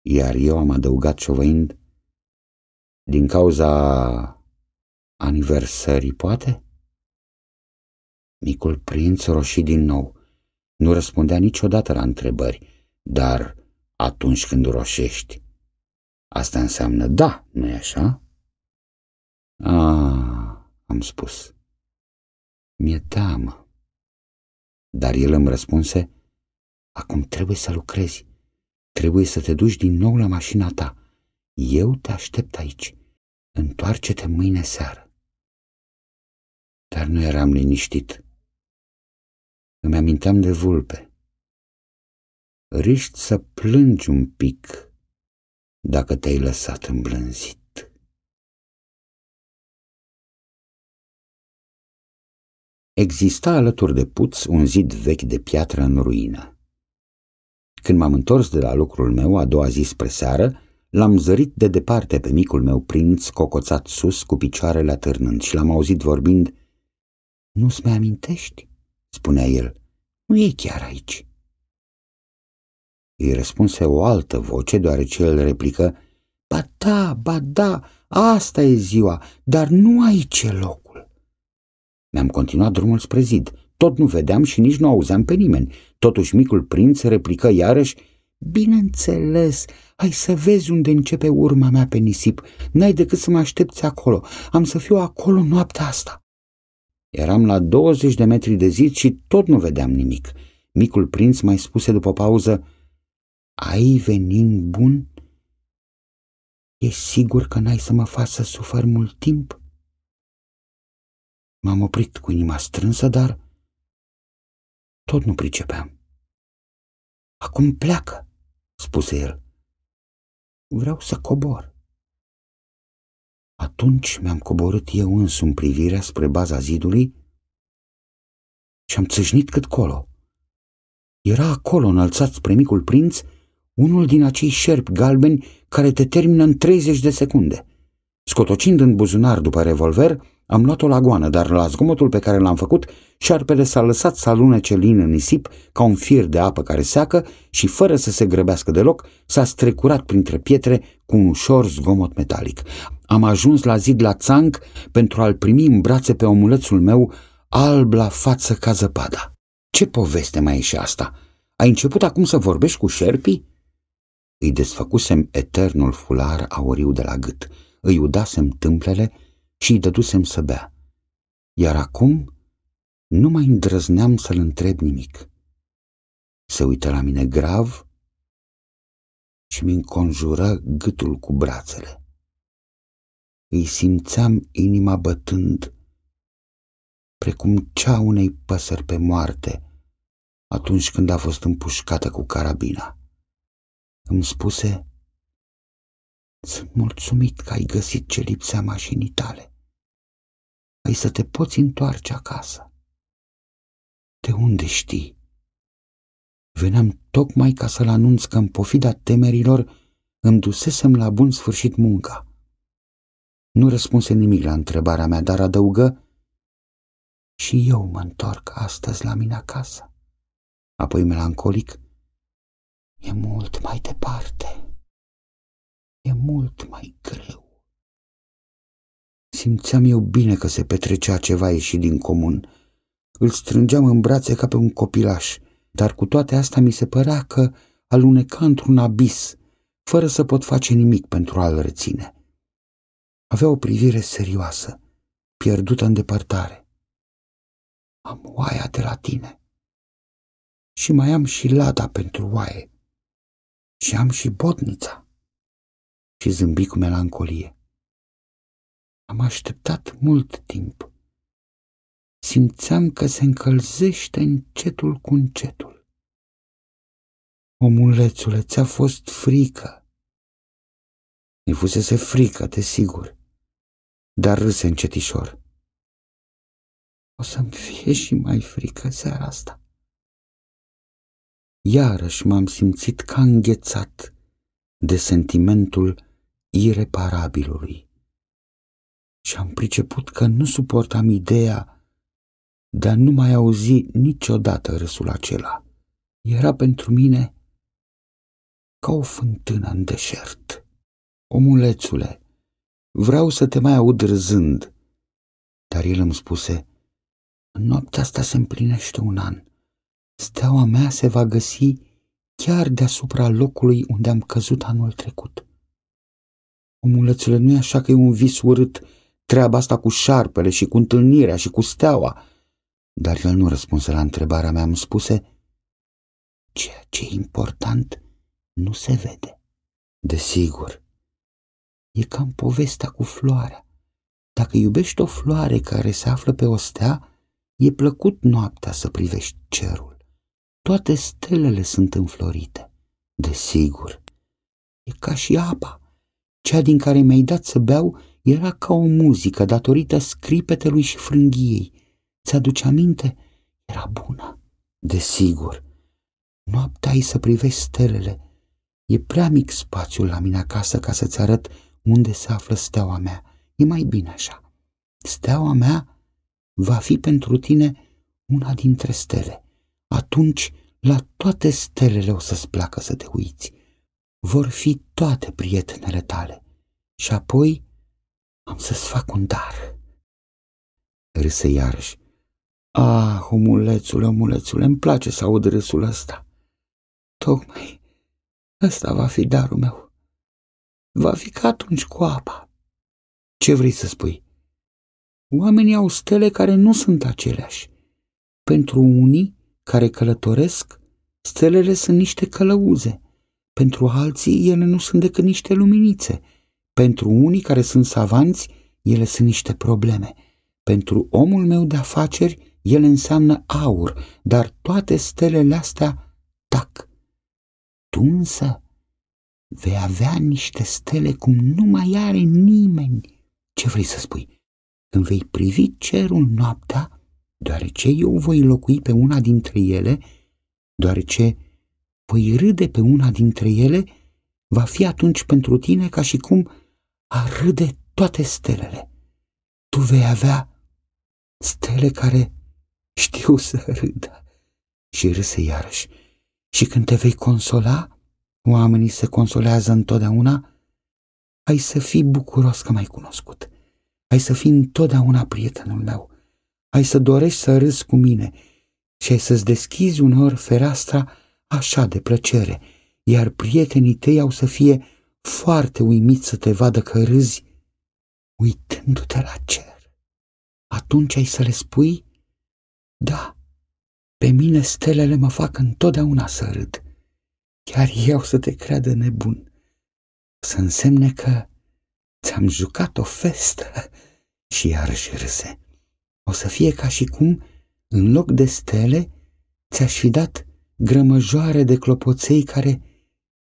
Iar eu am adăugat șovăind, din cauza aniversării, poate? Micul prinț roșii din nou. Nu răspundea niciodată la întrebări, dar atunci când roșești, asta înseamnă da, nu-i așa? Ah, am spus. Mi-e teamă. Dar el îmi răspunse, acum trebuie să lucrezi. Trebuie să te duci din nou la mașina ta. Eu te aștept aici. Întoarce-te mâine seară. Dar nu eram liniștit. Îmi aminteam de vulpe. Riști să plângi un pic dacă te-ai lăsat îmblânzit. Exista alături de puț un zid vechi de piatră în ruină. Când m-am întors de la lucrul meu a doua zi spre seară, l-am zărit de departe pe micul meu prinț cocoțat sus cu picioarele atârnând și l-am auzit vorbind Nu-ți mai amintești?" spunea el. Nu e chiar aici." Îi răspunse o altă voce, deoarece el replică Ba da, ba da, asta e ziua, dar nu aici e locul." Mi-am continuat drumul spre zid. Tot nu vedeam și nici nu auzeam pe nimeni. Totuși micul prinț replică iarăși, Bineînțeles, hai să vezi unde începe urma mea pe nisip. N-ai decât să mă aștepți acolo. Am să fiu acolo noaptea asta. Eram la 20 de metri de zid și tot nu vedeam nimic. Micul prinț mai spuse după pauză, Ai venin bun? E sigur că n-ai să mă faci să sufăr mult timp? M-am oprit cu inima strânsă, dar tot nu pricepeam. Acum pleacă, spuse el. Vreau să cobor. Atunci mi-am coborât eu însumi privirea spre baza zidului și am țâșnit cât colo. Era acolo, înălțat spre micul prinț, unul din acei șerpi galbeni care te termină în 30 de secunde. Scotocind în buzunar după revolver, am luat-o la goană, dar la zgomotul pe care l-am făcut, șarpele s-a lăsat să alunece lin în nisip ca un fir de apă care seacă și, fără să se grăbească deloc, s-a strecurat printre pietre cu un ușor zgomot metalic. Am ajuns la zid la țanc pentru a-l primi în brațe pe omulețul meu, alb la față ca zăpada. Ce poveste mai e și asta? Ai început acum să vorbești cu șerpii? Îi desfăcusem eternul fular auriu de la gât, îi udasem tâmplele și îi dădusem să bea. Iar acum nu mai îndrăzneam să-l întreb nimic. Se uită la mine grav și mi înconjură gâtul cu brațele. Îi simțeam inima bătând precum cea unei păsări pe moarte atunci când a fost împușcată cu carabina. Îmi spuse, sunt mulțumit că ai găsit ce lipsea mașinii tale. Ai să te poți întoarce acasă. De unde știi? Veneam tocmai ca să-l anunț că în pofida temerilor îmi dusesem la bun sfârșit munca. Nu răspunse nimic la întrebarea mea, dar adăugă și eu mă întorc astăzi la mine acasă. Apoi melancolic, e mult mai departe, e mult mai greu. Simțeam eu bine că se petrecea ceva ieșit din comun. Îl strângeam în brațe ca pe un copilaș, dar cu toate astea mi se părea că aluneca într-un abis, fără să pot face nimic pentru a-l reține. Avea o privire serioasă, pierdută în depărtare. Am oaia de la tine. Și mai am și lada pentru oaie. Și am și botnița. Și zâmbi cu melancolie. Am așteptat mult timp. Simțeam că se încălzește încetul cu încetul. Omulețule, ți-a fost frică. Mi fusese frică, te sigur, dar râse încetișor. O să-mi fie și mai frică seara asta. Iarăși m-am simțit ca înghețat de sentimentul ireparabilului și am priceput că nu suportam ideea de a nu mai auzi niciodată râsul acela. Era pentru mine ca o fântână în deșert. Omulețule, vreau să te mai aud râzând. Dar el îmi spuse, în noaptea asta se împlinește un an. Steaua mea se va găsi chiar deasupra locului unde am căzut anul trecut. Omulețule, nu e așa că e un vis urât treaba asta cu șarpele și cu întâlnirea și cu steaua? Dar el nu răspunse la întrebarea mea, îmi spuse, ceea ce e important nu se vede. Desigur, E ca în povestea cu floarea. Dacă iubești o floare care se află pe o stea, e plăcut noaptea să privești cerul. Toate stelele sunt înflorite. Desigur, e ca și apa. Cea din care mi-ai dat să beau era ca o muzică datorită scripetelui și frânghiei. Ți-aduce aminte? Era bună. Desigur, noaptea ai să privești stelele. E prea mic spațiul la mine acasă ca să-ți arăt unde se află steaua mea. E mai bine așa. Steaua mea va fi pentru tine una dintre stele. Atunci la toate stelele o să-ți placă să te uiți. Vor fi toate prietenele tale. Și apoi am să-ți fac un dar. Râse iarăși. Ah, omulețule, omulețule, îmi place să aud râsul ăsta. Tocmai ăsta va fi darul meu. Va fi ca atunci cu apa. Ce vrei să spui? Oamenii au stele care nu sunt aceleași. Pentru unii care călătoresc, stelele sunt niște călăuze. Pentru alții, ele nu sunt decât niște luminițe. Pentru unii care sunt savanți, ele sunt niște probleme. Pentru omul meu de afaceri, ele înseamnă aur, dar toate stelele astea tac. Tu însă vei avea niște stele cum nu mai are nimeni. Ce vrei să spui? Când vei privi cerul noaptea, deoarece eu voi locui pe una dintre ele, deoarece voi râde pe una dintre ele, va fi atunci pentru tine ca și cum ar râde toate stelele. Tu vei avea stele care știu să râdă. Și râse iarăși. Și când te vei consola, oamenii se consolează întotdeauna, ai să fii bucuros că m-ai cunoscut. Ai să fii întotdeauna prietenul meu. Ai să dorești să râzi cu mine și ai să-ți deschizi uneori fereastra așa de plăcere, iar prietenii tăi au să fie foarte uimiți să te vadă că râzi uitându-te la cer. Atunci ai să le spui, da, pe mine stelele mă fac întotdeauna să râd. Chiar eu să te creadă nebun. Să însemne că ți-am jucat o festă *laughs* și iarăși râse. O să fie ca și cum, în loc de stele, ți-aș fi dat grămăjoare de clopoței care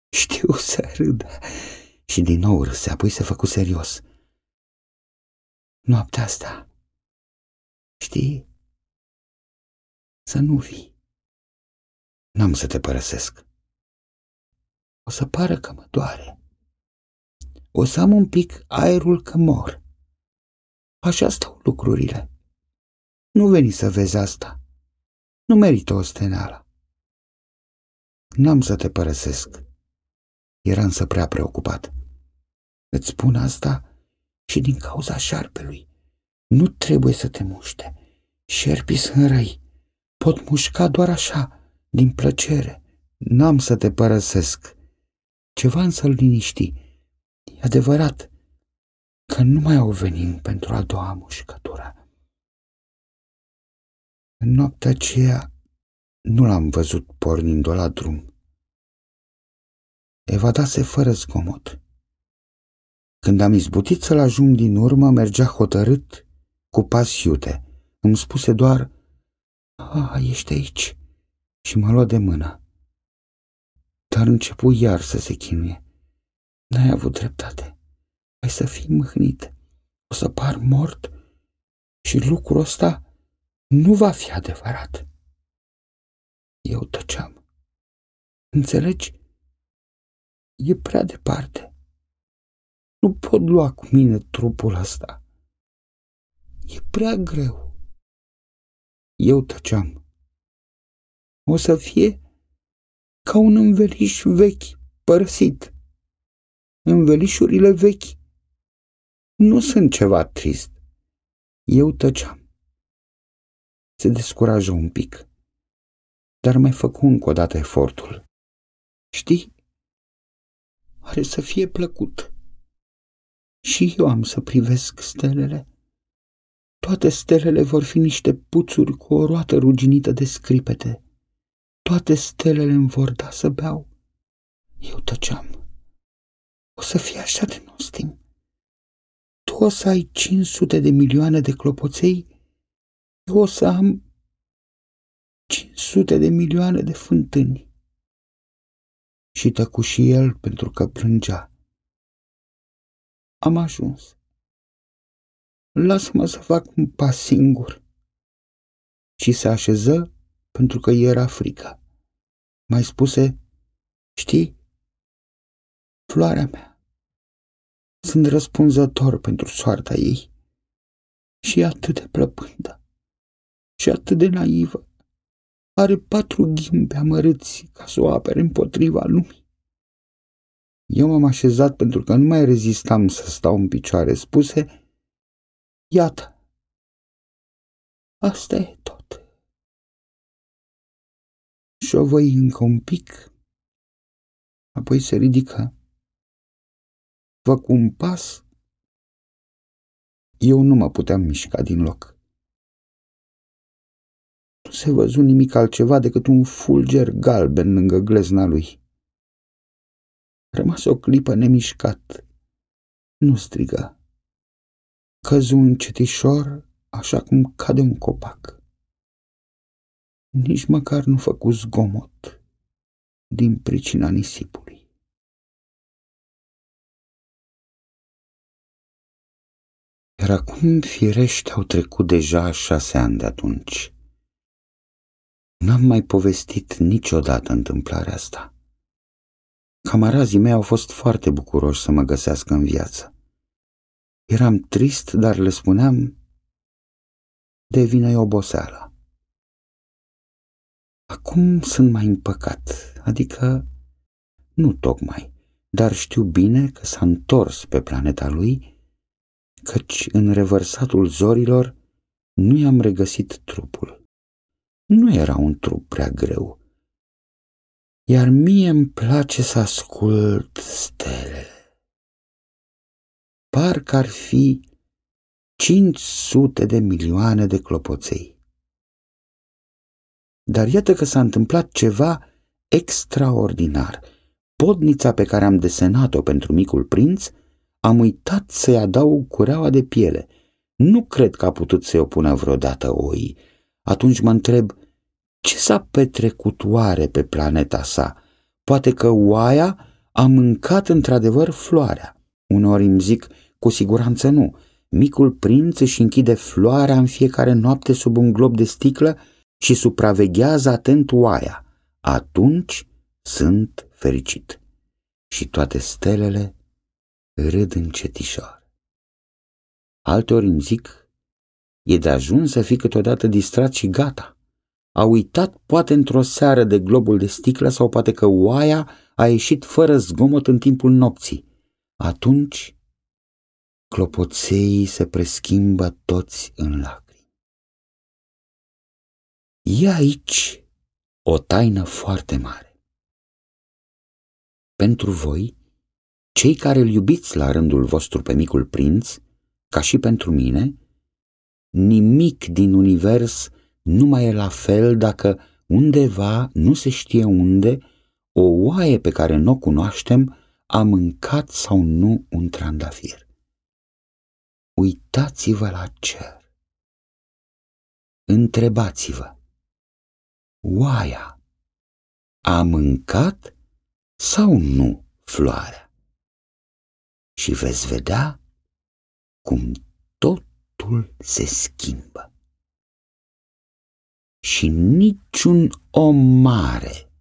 știu să râdă. Și din nou râse, apoi se făcu serios. Noaptea asta, știi, să nu vii. N-am să te părăsesc. O să pară că mă doare. O să am un pic aerul că mor. Așa stau lucrurile. Nu veni să vezi asta. Nu merită o stenală. N-am să te părăsesc. Era însă prea preocupat. Îți spun asta și din cauza șarpelui. Nu trebuie să te muște. Șerpii sunt răi. Pot mușca doar așa, din plăcere. N-am să te părăsesc. Ceva însă-l liniști. E adevărat că nu mai au venit pentru a doua mușcătură. În noaptea aceea nu l-am văzut pornind-o la drum. Evadase fără zgomot. Când am izbutit să-l ajung din urmă, mergea hotărât, cu pas iute. Îmi spuse doar, A, ești aici, și mă lua de mână. Dar începu iar să se chinuie. N-ai avut dreptate. Ai să fii mâhnit. O să par mort și lucrul ăsta nu va fi adevărat. Eu tăceam. Înțelegi? E prea departe. Nu pot lua cu mine trupul ăsta. E prea greu. Eu tăceam. O să fie ca un înveliș vechi, părăsit. Învelișurile vechi nu sunt ceva trist. Eu tăceam. Se descurajă un pic, dar mai făcu încă o dată efortul. Știi, are să fie plăcut. Și eu am să privesc stelele. Toate stelele vor fi niște puțuri cu o roată ruginită de scripete. Toate stelele îmi vor da să beau. Eu tăceam. O să fie așa de nostim. tu o să ai 500 de milioane de clopoței, eu o să am 500 de milioane de fântâni. Și tăcu și el pentru că plângea. Am ajuns. Lasă-mă să fac un pas singur. Și se așeză pentru că era frică. Mai spuse, știi, floarea mea, sunt răspunzător pentru soarta ei și e atât de plăpândă și atât de naivă. Are patru ghimpe amărâți ca să o apere împotriva lumii. Eu m-am așezat pentru că nu mai rezistam să stau în picioare. Spuse, iată, asta e tot. Și o voi încă un pic, apoi se ridică. Făcu un pas, eu nu mă puteam mișca din loc. Nu se văzu nimic altceva decât un fulger galben lângă glezna lui. Rămas o clipă nemișcat. Nu strigă. Căzu un cetișor așa cum cade un copac. Nici măcar nu făcu zgomot din pricina nisipului. Iar acum, firește, au trecut deja șase ani de atunci. N-am mai povestit niciodată întâmplarea asta. Camarazii mei au fost foarte bucuroși să mă găsească în viață. Eram trist, dar le spuneam, de vină oboseala. Acum sunt mai împăcat, adică nu tocmai, dar știu bine că s-a întors pe planeta lui, căci în revărsatul zorilor nu i-am regăsit trupul. Nu era un trup prea greu, iar mie îmi place să ascult stelele. Parcă ar fi 500 de milioane de clopoței. Dar iată că s-a întâmplat ceva extraordinar. Podnița pe care am desenat-o pentru micul prinț, am uitat să-i adaug cureaua de piele. Nu cred că a putut să-i opună vreodată oii. Atunci mă întreb, ce s-a petrecut oare pe planeta sa? Poate că oaia a mâncat într-adevăr floarea. Uneori îmi zic, cu siguranță nu. Micul prinț își închide floarea în fiecare noapte sub un glob de sticlă și supraveghează atent oaia. Atunci sunt fericit. Și toate stelele râd încetișor. Alteori îmi zic, e de ajuns să fii câteodată distrat și gata a uitat poate într-o seară de globul de sticlă sau poate că oaia a ieșit fără zgomot în timpul nopții. Atunci clopoței se preschimbă toți în lacrimi. E aici o taină foarte mare. Pentru voi, cei care îl iubiți la rândul vostru pe micul prinț, ca și pentru mine, nimic din univers nu mai e la fel dacă undeva, nu se știe unde, o oaie pe care nu o cunoaștem a mâncat sau nu un trandafir. Uitați-vă la cer. Întrebați-vă. Oaia a mâncat sau nu floarea? Și veți vedea cum totul se schimbă și niciun om mare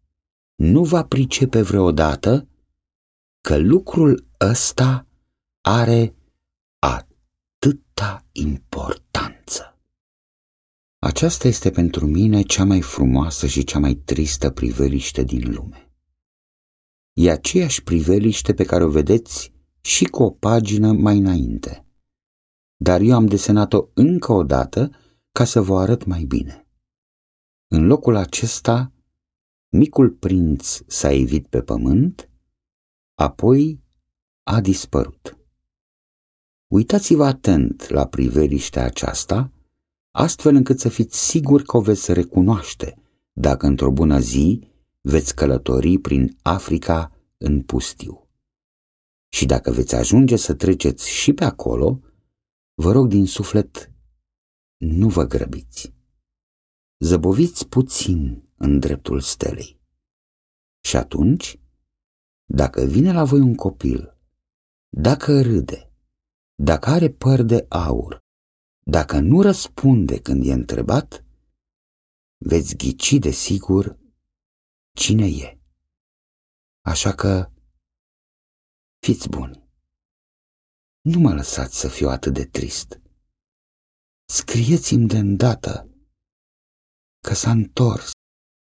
nu va pricepe vreodată că lucrul ăsta are atâta importanță. Aceasta este pentru mine cea mai frumoasă și cea mai tristă priveliște din lume. E aceeași priveliște pe care o vedeți și cu o pagină mai înainte. Dar eu am desenat-o încă o dată ca să vă arăt mai bine. În locul acesta, micul prinț s-a evit pe pământ, apoi a dispărut. Uitați-vă atent la priveliștea aceasta, astfel încât să fiți siguri că o veți recunoaște dacă într-o bună zi veți călători prin Africa în pustiu. Și dacă veți ajunge să treceți și pe acolo, Vă rog din suflet, nu vă grăbiți. Zăboviți puțin în dreptul stelei. Și atunci, dacă vine la voi un copil, dacă râde, dacă are păr de aur, dacă nu răspunde când e întrebat, veți ghici de sigur cine e. Așa că fiți buni. Nu mă lăsați să fiu atât de trist. Scrieți-mi de îndată că s-a întors